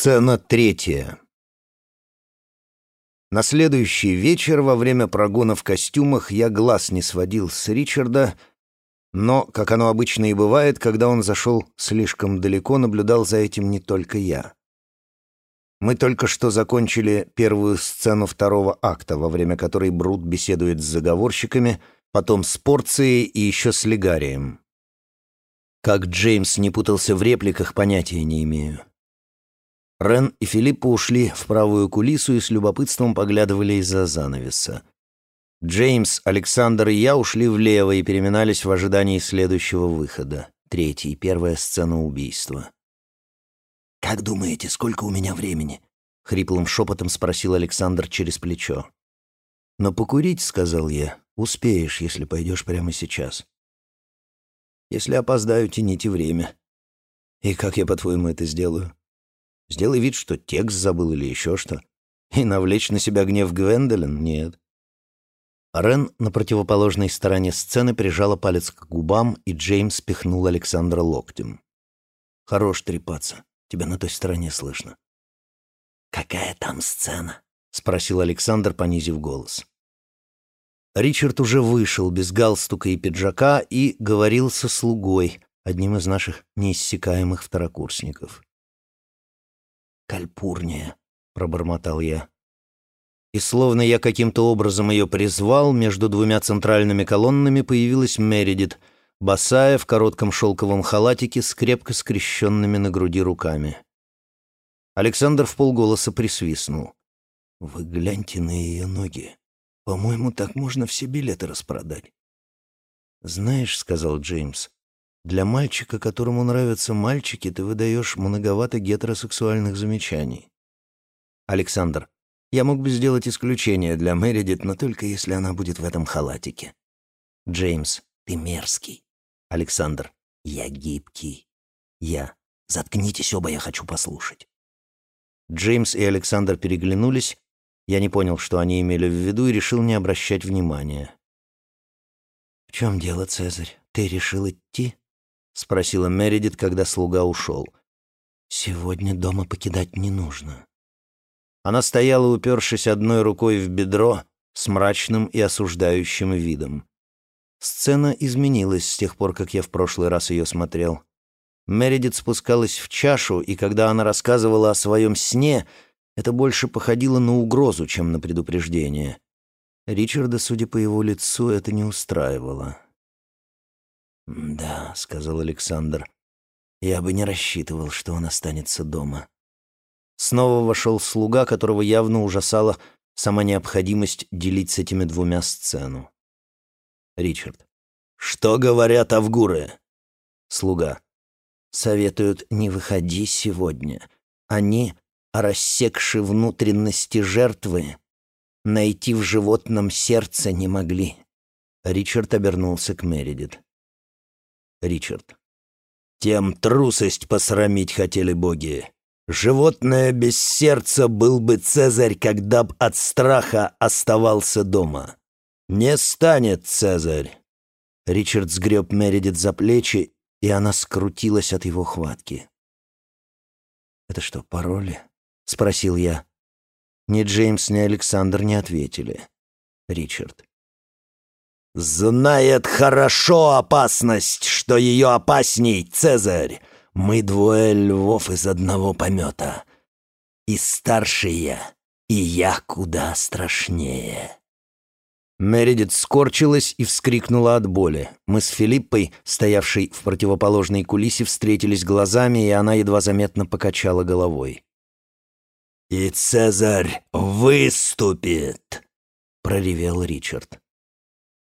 Сцена третья. На следующий вечер во время прогона в костюмах я глаз не сводил с Ричарда, но, как оно обычно и бывает, когда он зашел слишком далеко, наблюдал за этим не только я. Мы только что закончили первую сцену второго акта, во время которой Брут беседует с заговорщиками, потом с Порцией и еще с Легарием. Как Джеймс не путался в репликах, понятия не имею. Рен и Филиппа ушли в правую кулису и с любопытством поглядывали из-за занавеса. Джеймс, Александр и я ушли влево и переминались в ожидании следующего выхода. Третий, первая сцена убийства. «Как думаете, сколько у меня времени?» — хриплым шепотом спросил Александр через плечо. «Но покурить, — сказал я, — успеешь, если пойдешь прямо сейчас. Если опоздаю, тяните время. И как я, по-твоему, это сделаю?» Сделай вид, что текст забыл или еще что. И навлечь на себя гнев Гвендолин? Нет. Рен на противоположной стороне сцены прижала палец к губам, и Джеймс пихнул Александра локтем. «Хорош трепаться. Тебя на той стороне слышно». «Какая там сцена?» — спросил Александр, понизив голос. Ричард уже вышел без галстука и пиджака и говорил со слугой, одним из наших неиссякаемых второкурсников. «Кальпурния», — пробормотал я. И словно я каким-то образом ее призвал, между двумя центральными колоннами появилась Мередит, босая в коротком шелковом халатике с крепко скрещенными на груди руками. Александр в полголоса присвистнул. «Вы гляньте на ее ноги. По-моему, так можно все билеты распродать». «Знаешь», — сказал Джеймс, для мальчика, которому нравятся мальчики, ты выдаешь многовато гетеросексуальных замечаний. Александр, я мог бы сделать исключение для Мередит, но только если она будет в этом халатике. Джеймс, ты мерзкий. Александр, я гибкий. Я. Заткнитесь оба, я хочу послушать. Джеймс и Александр переглянулись. Я не понял, что они имели в виду, и решил не обращать внимания. «В чем дело, Цезарь? Ты решил идти?» — спросила Мередит, когда слуга ушел. «Сегодня дома покидать не нужно». Она стояла, упершись одной рукой в бедро, с мрачным и осуждающим видом. Сцена изменилась с тех пор, как я в прошлый раз ее смотрел. Мередит спускалась в чашу, и когда она рассказывала о своем сне, это больше походило на угрозу, чем на предупреждение. Ричарда, судя по его лицу, это не устраивало. «Да», — сказал Александр, — «я бы не рассчитывал, что он останется дома». Снова вошел слуга, которого явно ужасала сама необходимость делить с этими двумя сцену. Ричард. «Что говорят авгуры?» Слуга. «Советуют, не выходи сегодня. Они, рассекши внутренности жертвы, найти в животном сердце не могли». Ричард обернулся к Мередит. Ричард. «Тем трусость посрамить хотели боги. Животное без сердца был бы Цезарь, когда б от страха оставался дома. Не станет Цезарь!» Ричард сгреб Мередит за плечи, и она скрутилась от его хватки. «Это что, пароли?» — спросил я. Ни Джеймс, ни Александр не ответили. Ричард. «Знает хорошо опасность, что ее опасней, Цезарь. Мы двое львов из одного помета. И старшие, и я куда страшнее». Мередит скорчилась и вскрикнула от боли. Мы с Филиппой, стоявшей в противоположной кулисе, встретились глазами, и она едва заметно покачала головой. «И Цезарь выступит!» — проревел Ричард.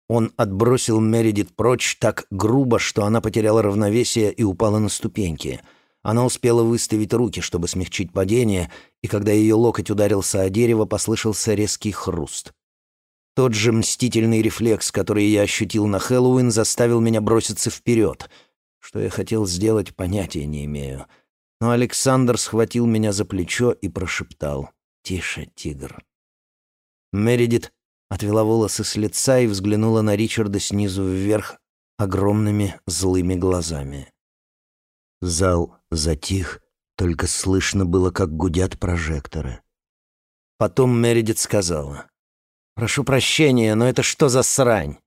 Он отбросил Мередит прочь так грубо, что она потеряла равновесие и упала на ступеньки. Она успела выставить руки, чтобы смягчить падение, и когда ее локоть ударился о дерево, послышался резкий хруст. Тот же мстительный рефлекс, который я ощутил на Хэллоуин, заставил меня броситься вперед. Что я хотел сделать, понятия не имею. Но Александр схватил меня за плечо и прошептал «Тише, тигр». Мередит отвела волосы с лица и взглянула на Ричарда снизу вверх огромными злыми глазами. Зал затих, Только слышно было, как гудят прожекторы. Потом Мередит сказала. «Прошу прощения, но это что за срань?»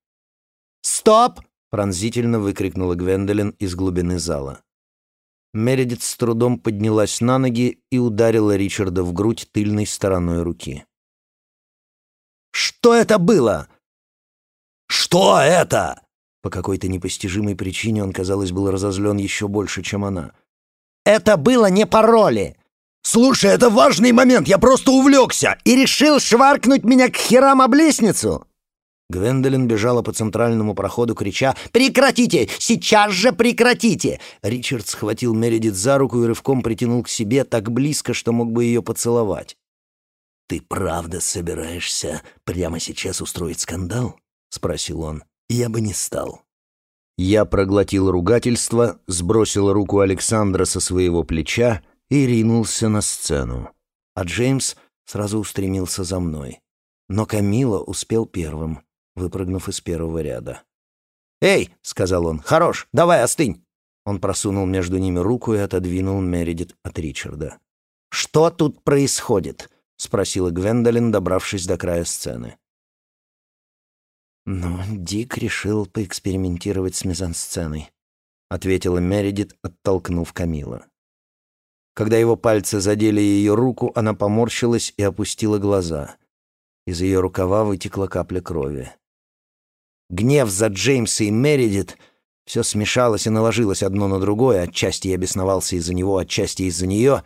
«Стоп!» — пронзительно выкрикнула Гвендолин из глубины зала. Мередит с трудом поднялась на ноги и ударила Ричарда в грудь тыльной стороной руки. «Что это было?» «Что это?» По какой-то непостижимой причине он, казалось, был разозлен еще больше, чем она. «Это было не пароли!» «Слушай, это важный момент, я просто увлекся!» «И решил шваркнуть меня к херам об лестницу!» Гвендолин бежала по центральному проходу, крича «Прекратите! Сейчас же прекратите!» Ричард схватил Мередит за руку и рывком притянул к себе так близко, что мог бы ее поцеловать. «Ты правда собираешься прямо сейчас устроить скандал?» — спросил он. «Я бы не стал». Я проглотил ругательство, сбросил руку Александра со своего плеча и ринулся на сцену. А Джеймс сразу устремился за мной. Но Камила успел первым выпрыгнув из первого ряда. «Эй!» — сказал он. «Хорош! Давай, остынь!» Он просунул между ними руку и отодвинул Мередит от Ричарда. «Что тут происходит?» — спросила Гвендолин, добравшись до края сцены. «Ну, Дик решил поэкспериментировать с мизансценой», — ответила Мередит, оттолкнув Камила. Когда его пальцы задели ее руку, она поморщилась и опустила глаза. Из ее рукава вытекла капля крови. Гнев за Джеймса и Мередит все смешалось и наложилось одно на другое, отчасти я бесновался из-за него, отчасти из-за нее,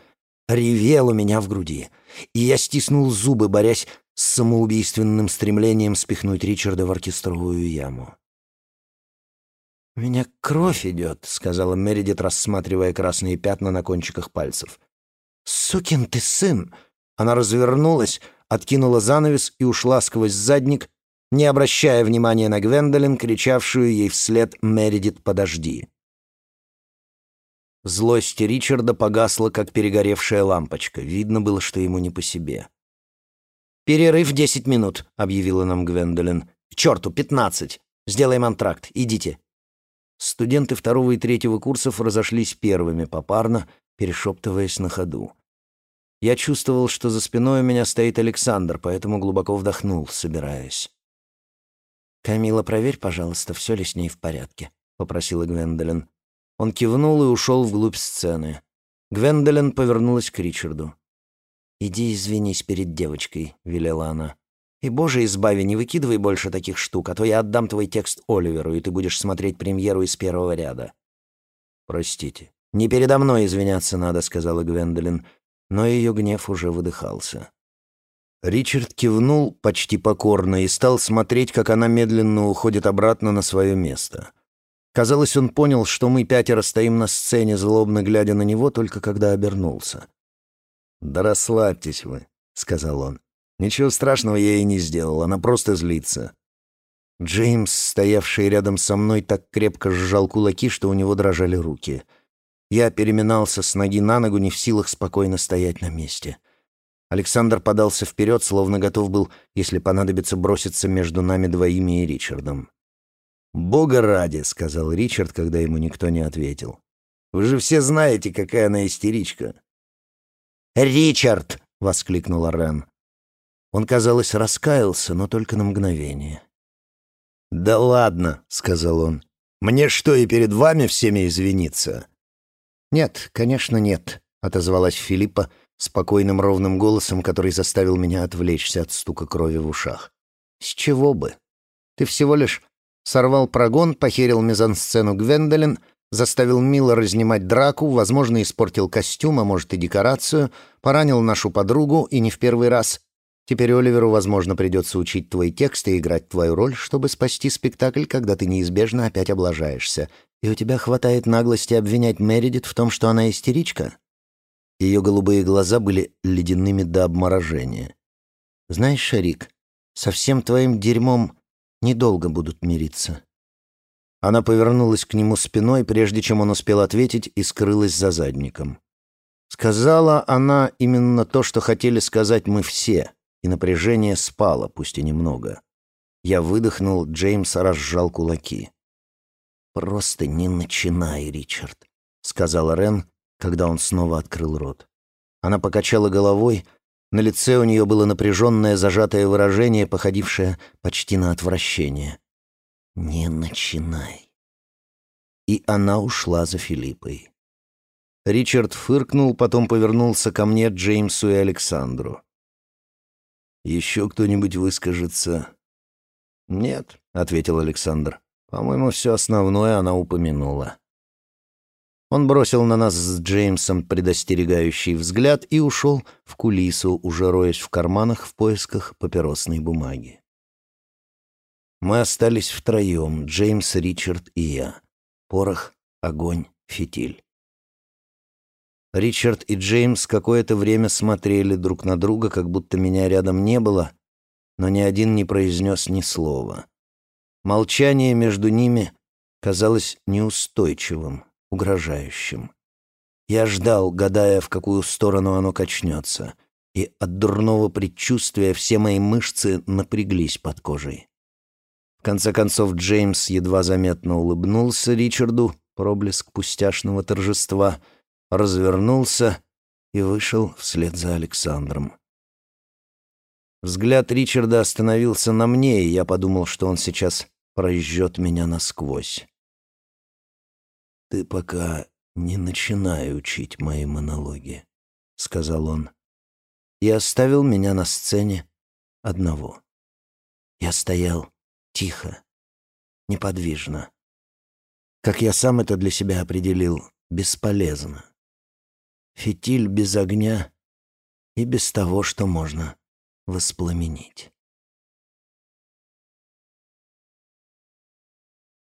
ревел у меня в груди. И я стиснул зубы, борясь с самоубийственным стремлением спихнуть Ричарда в оркестровую яму. «У меня кровь идет», — сказала Мередит, рассматривая красные пятна на кончиках пальцев. «Сукин ты сын!» Она развернулась, откинула занавес и ушла сквозь задник, не обращая внимания на Гвендолин, кричавшую ей вслед «Мередит, подожди». Злость Ричарда погасла, как перегоревшая лампочка. Видно было, что ему не по себе. «Перерыв десять минут», — объявила нам Гвендолин. «К черту, пятнадцать! Сделаем антракт. Идите». Студенты второго и третьего курсов разошлись первыми попарно, перешептываясь на ходу. Я чувствовал, что за спиной у меня стоит Александр, поэтому глубоко вдохнул, собираясь. «Камила, проверь, пожалуйста, все ли с ней в порядке», — попросила Гвендолин. Он кивнул и ушел вглубь сцены. Гвендолин повернулась к Ричарду. «Иди извинись перед девочкой», — велела она. «И, боже, избави, не выкидывай больше таких штук, а то я отдам твой текст Оливеру, и ты будешь смотреть премьеру из первого ряда». «Простите». «Не передо мной извиняться надо», — сказала Гвендолин, но ее гнев уже выдыхался. Ричард кивнул почти покорно и стал смотреть, как она медленно уходит обратно на свое место. Казалось, он понял, что мы пятеро стоим на сцене, злобно глядя на него, только когда обернулся. «Да расслабьтесь вы», — сказал он. «Ничего страшного я ей не сделал, она просто злится». Джеймс, стоявший рядом со мной, так крепко сжал кулаки, что у него дрожали руки. Я переминался с ноги на ногу, не в силах спокойно стоять на месте. — Александр подался вперед, словно готов был, если понадобится, броситься между нами двоими и Ричардом. «Бога ради», — сказал Ричард, когда ему никто не ответил. «Вы же все знаете, какая она истеричка». «Ричард!» — воскликнула Рен. Он, казалось, раскаялся, но только на мгновение. «Да ладно», — сказал он. «Мне что, и перед вами всеми извиниться?» «Нет, конечно, нет», — отозвалась Филиппа, — спокойным ровным голосом, который заставил меня отвлечься от стука крови в ушах. «С чего бы? Ты всего лишь сорвал прогон, похерил мизансцену Гвендолин, заставил Мила разнимать драку, возможно, испортил костюм, а может и декорацию, поранил нашу подругу, и не в первый раз. Теперь Оливеру, возможно, придется учить твои тексты и играть твою роль, чтобы спасти спектакль, когда ты неизбежно опять облажаешься. И у тебя хватает наглости обвинять Мередит в том, что она истеричка?» Ее голубые глаза были ледяными до обморожения. «Знаешь, Шарик, со всем твоим дерьмом недолго будут мириться». Она повернулась к нему спиной, прежде чем он успел ответить, и скрылась за задником. Сказала она именно то, что хотели сказать мы все, и напряжение спало, пусть и немного. Я выдохнул, Джеймс разжал кулаки. «Просто не начинай, Ричард», — сказала Рен, когда он снова открыл рот. Она покачала головой, на лице у нее было напряженное зажатое выражение, походившее почти на отвращение. «Не начинай». И она ушла за Филиппой. Ричард фыркнул, потом повернулся ко мне, Джеймсу и Александру. «Еще кто-нибудь выскажется?» «Нет», — ответил Александр. «По-моему, все основное она упомянула». Он бросил на нас с Джеймсом предостерегающий взгляд и ушел в кулису, уже роясь в карманах в поисках папиросной бумаги. Мы остались втроем, Джеймс, Ричард и я. Порох, огонь, фитиль. Ричард и Джеймс какое-то время смотрели друг на друга, как будто меня рядом не было, но ни один не произнес ни слова. Молчание между ними казалось неустойчивым, угрожающим. Я ждал, гадая, в какую сторону оно качнется, и от дурного предчувствия все мои мышцы напряглись под кожей. В конце концов Джеймс едва заметно улыбнулся Ричарду, проблеск пустяшного торжества, развернулся и вышел вслед за Александром. Взгляд Ричарда остановился на мне, и я подумал, что он сейчас прожжет меня насквозь. «Ты пока не начинай учить мои монологи», — сказал он. И оставил меня на сцене одного. Я стоял тихо, неподвижно. Как я сам это для себя определил, бесполезно. Фитиль без огня и без того, что можно воспламенить.